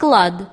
склад.